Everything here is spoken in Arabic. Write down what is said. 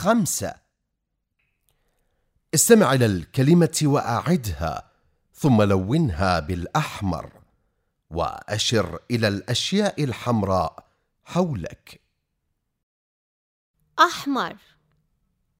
خمسة. استمع إلى الكلمة وأعدها ثم لونها بالأحمر وأشر إلى الأشياء الحمراء حولك. أحمر.